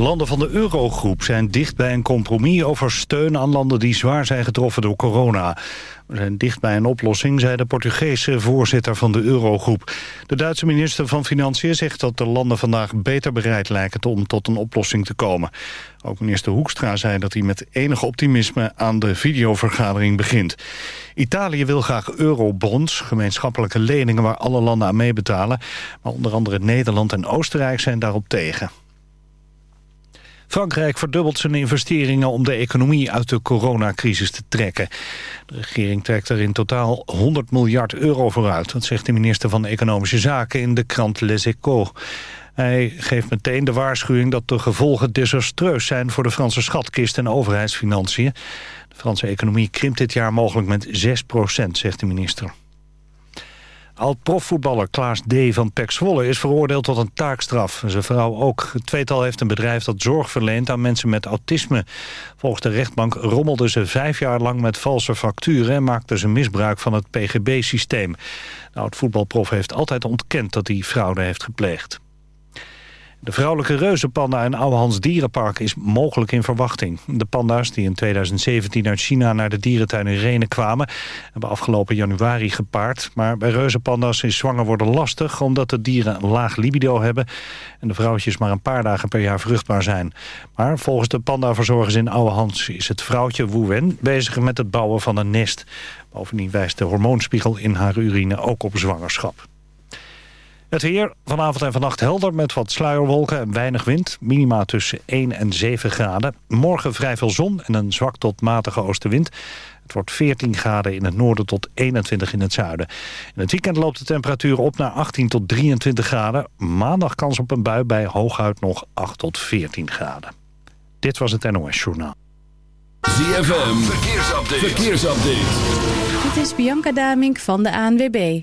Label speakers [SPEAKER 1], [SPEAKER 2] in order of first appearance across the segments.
[SPEAKER 1] De landen van de eurogroep zijn dicht bij een compromis over steun aan landen die zwaar zijn getroffen door corona. We zijn dicht bij een oplossing, zei de Portugese voorzitter van de eurogroep. De Duitse minister van Financiën zegt dat de landen vandaag beter bereid lijken om tot een oplossing te komen. Ook minister Hoekstra zei dat hij met enig optimisme aan de videovergadering begint. Italië wil graag eurobonds, gemeenschappelijke leningen waar alle landen aan meebetalen. Maar onder andere Nederland en Oostenrijk zijn daarop tegen. Frankrijk verdubbelt zijn investeringen om de economie uit de coronacrisis te trekken. De regering trekt er in totaal 100 miljard euro vooruit. Dat zegt de minister van Economische Zaken in de krant Les Echos. Hij geeft meteen de waarschuwing dat de gevolgen desastreus zijn... voor de Franse schatkist en overheidsfinanciën. De Franse economie krimpt dit jaar mogelijk met 6 procent, zegt de minister. Oud-profvoetballer Klaas D. van Pek is veroordeeld tot een taakstraf. Zijn vrouw ook. Het tweetal heeft een bedrijf dat zorg verleent aan mensen met autisme. Volgens de rechtbank rommelde ze vijf jaar lang met valse facturen... en maakte ze misbruik van het PGB-systeem. De oud-voetbalprof heeft altijd ontkend dat hij fraude heeft gepleegd. De vrouwelijke reuzenpanda in Ouwehands Dierenpark is mogelijk in verwachting. De panda's die in 2017 uit China naar de dierentuin in Renen kwamen... hebben afgelopen januari gepaard. Maar bij reuzenpanda's is zwanger worden lastig... omdat de dieren een laag libido hebben... en de vrouwtjes maar een paar dagen per jaar vruchtbaar zijn. Maar volgens de pandaverzorgers in Ouwehands is het vrouwtje Wu Wen... bezig met het bouwen van een nest. Bovendien wijst de hormoonspiegel in haar urine ook op zwangerschap. Het weer vanavond en vannacht helder met wat sluierwolken en weinig wind. Minima tussen 1 en 7 graden. Morgen vrij veel zon en een zwak tot matige oostenwind. Het wordt 14 graden in het noorden tot 21 in het zuiden. In het weekend loopt de temperatuur op naar 18 tot 23 graden. Maandag kans op een bui bij hooguit nog 8 tot 14 graden. Dit was het NOS Journaal.
[SPEAKER 2] ZFM, verkeersupdate. verkeersupdate.
[SPEAKER 3] Dit is Bianca Damink van de ANWB.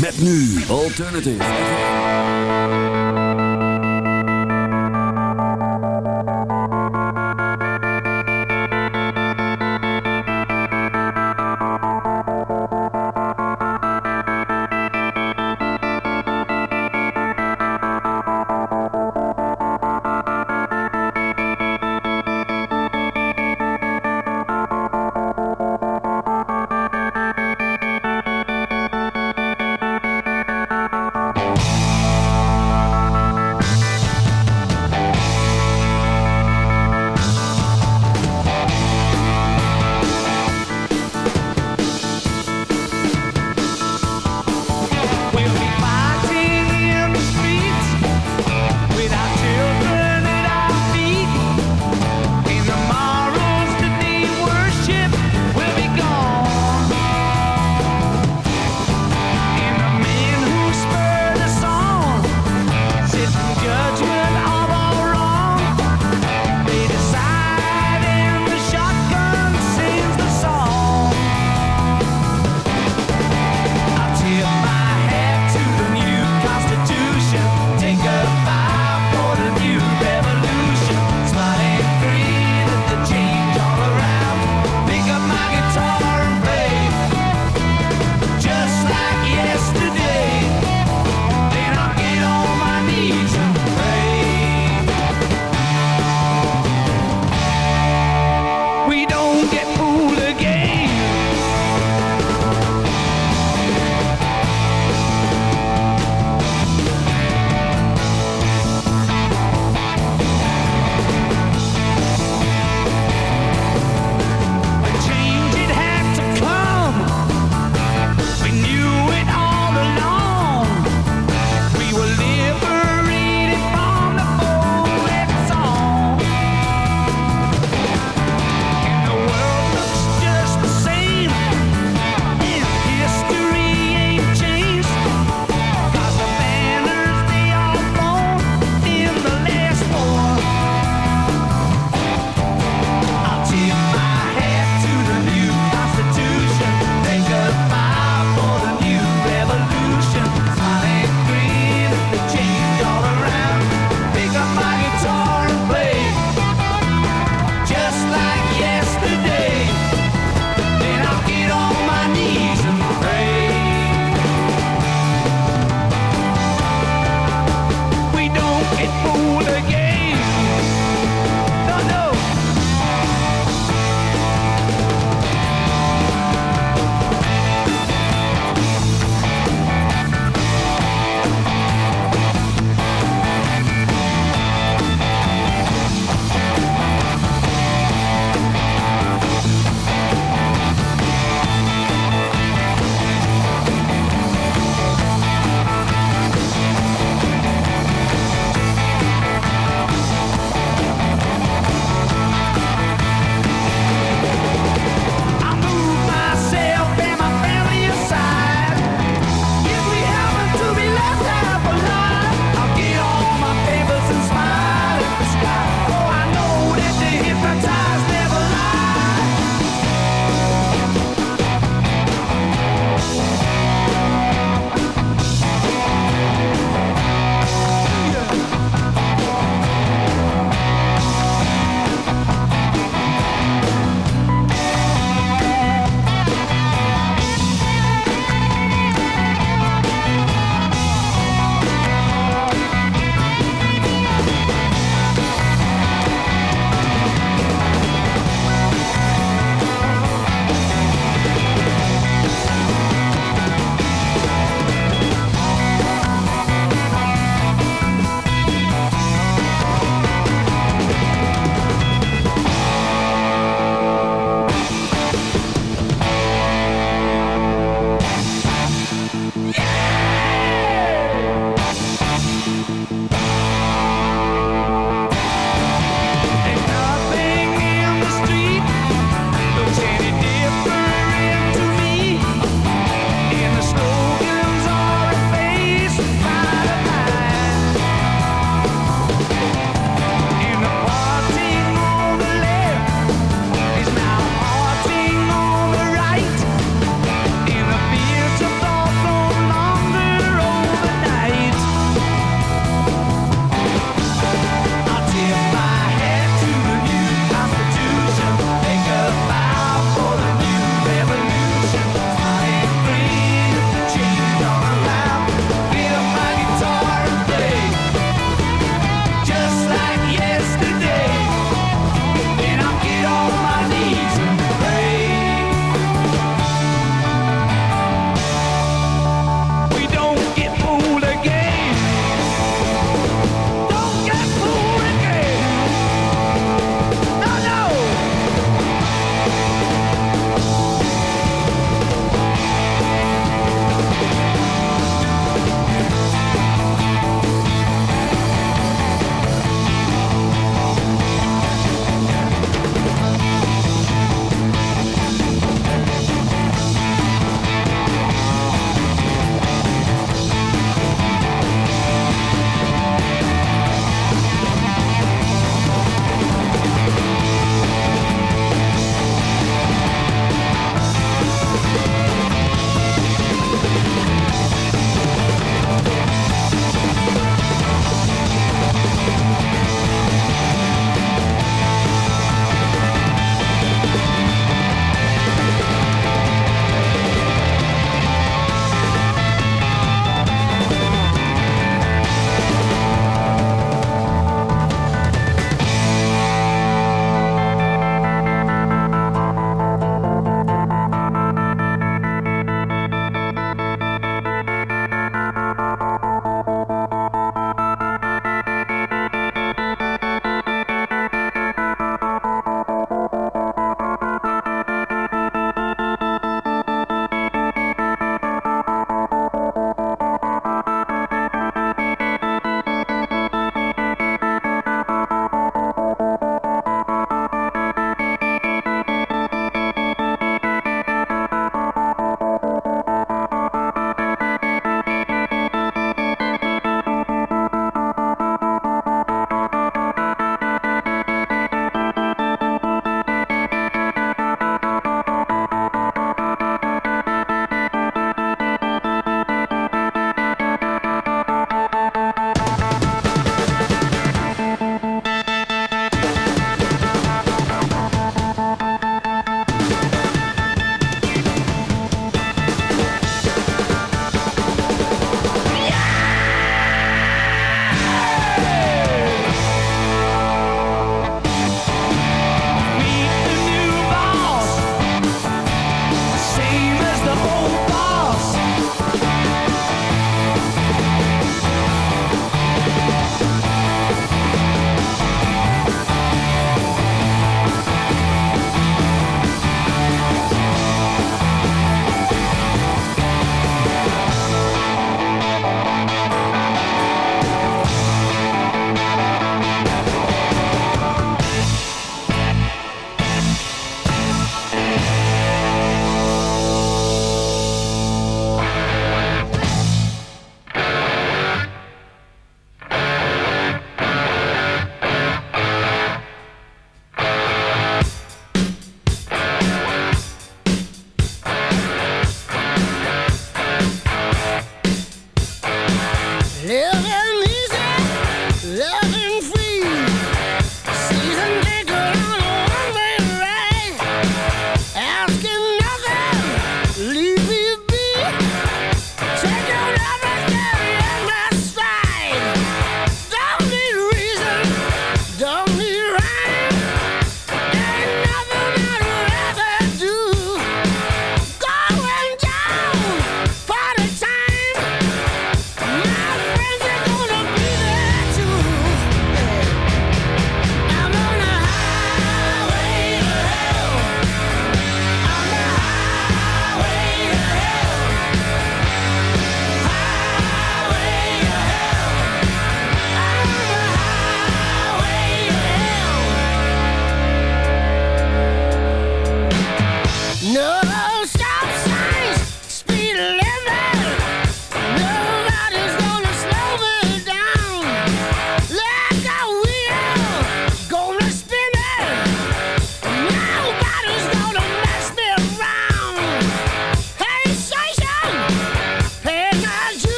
[SPEAKER 2] Met nu Alternative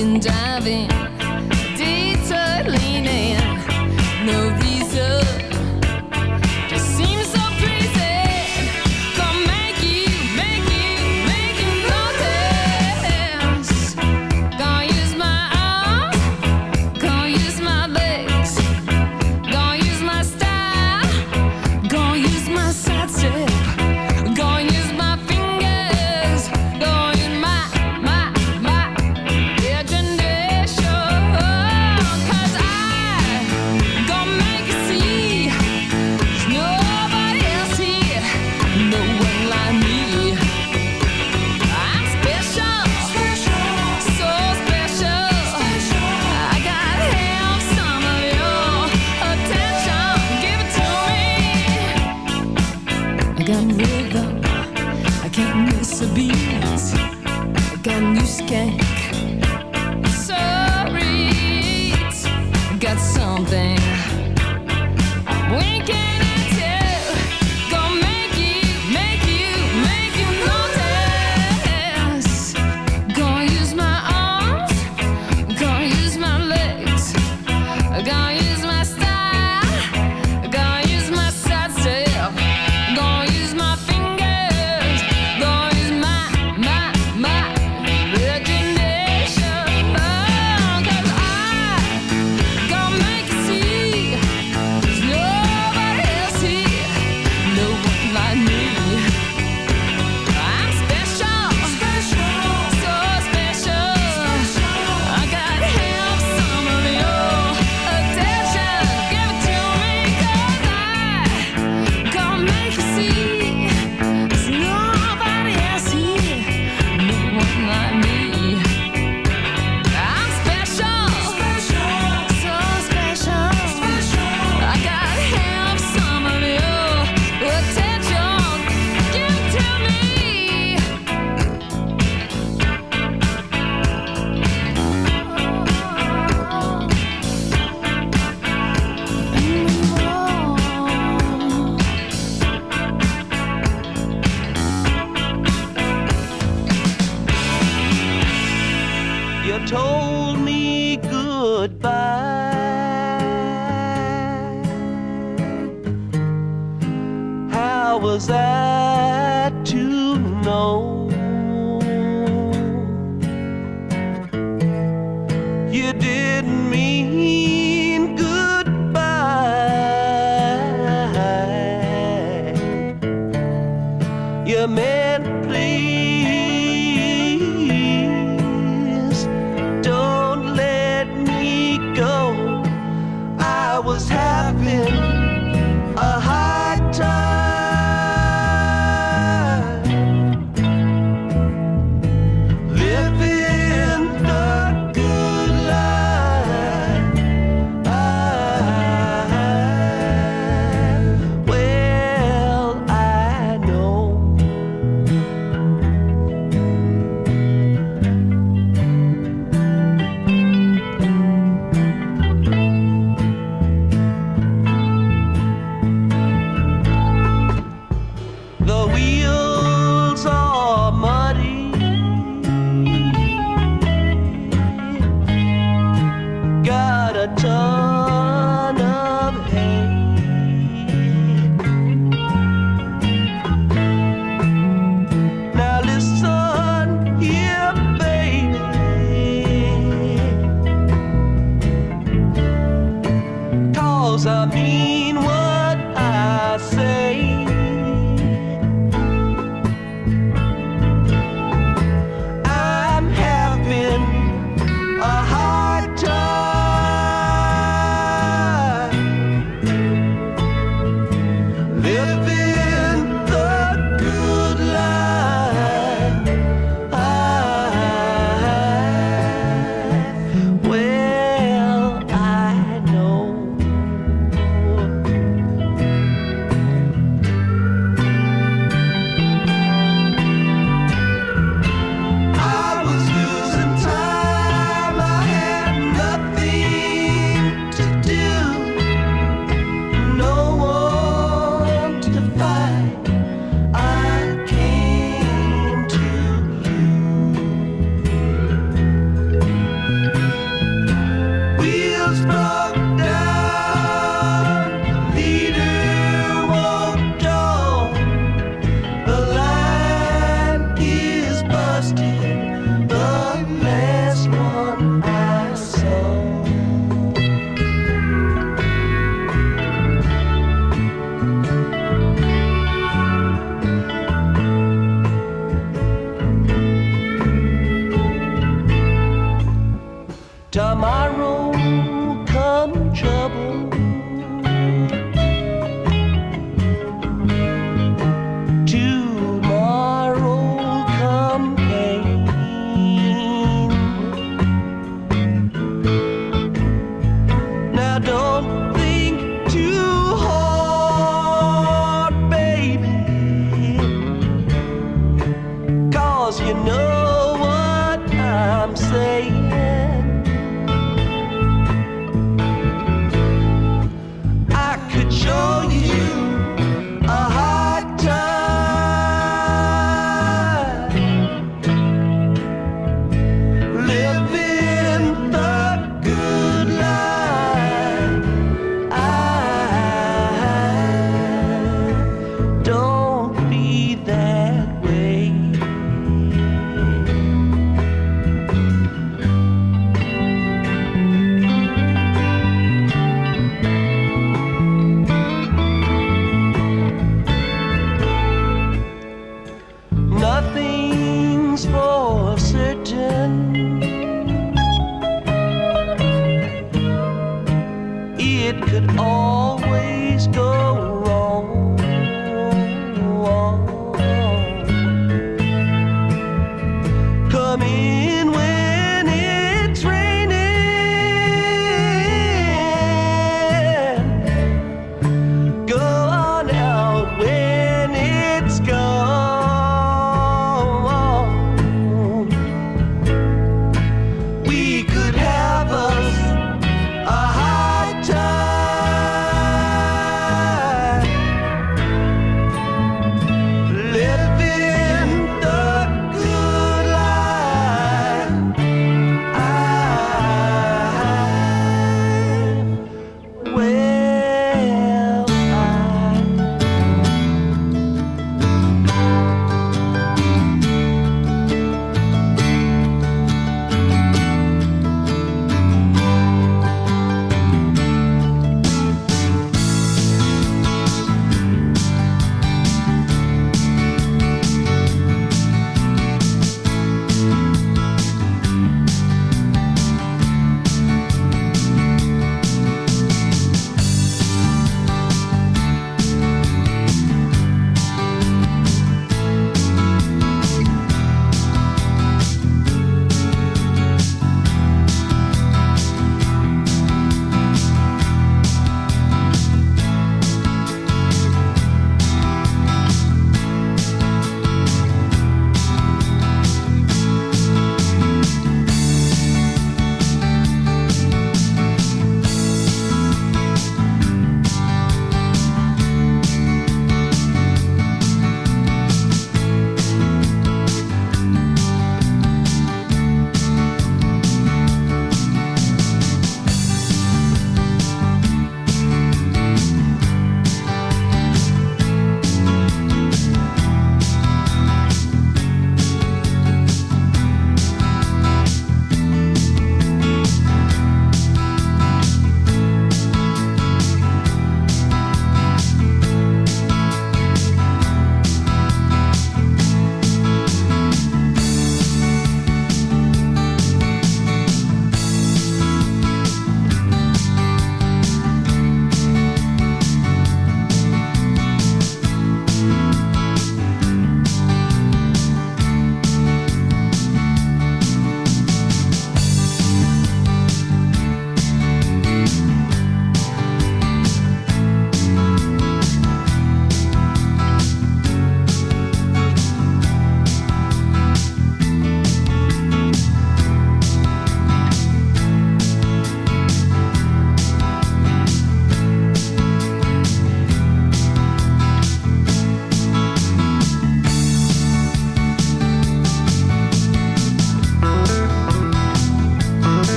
[SPEAKER 4] been
[SPEAKER 2] driving.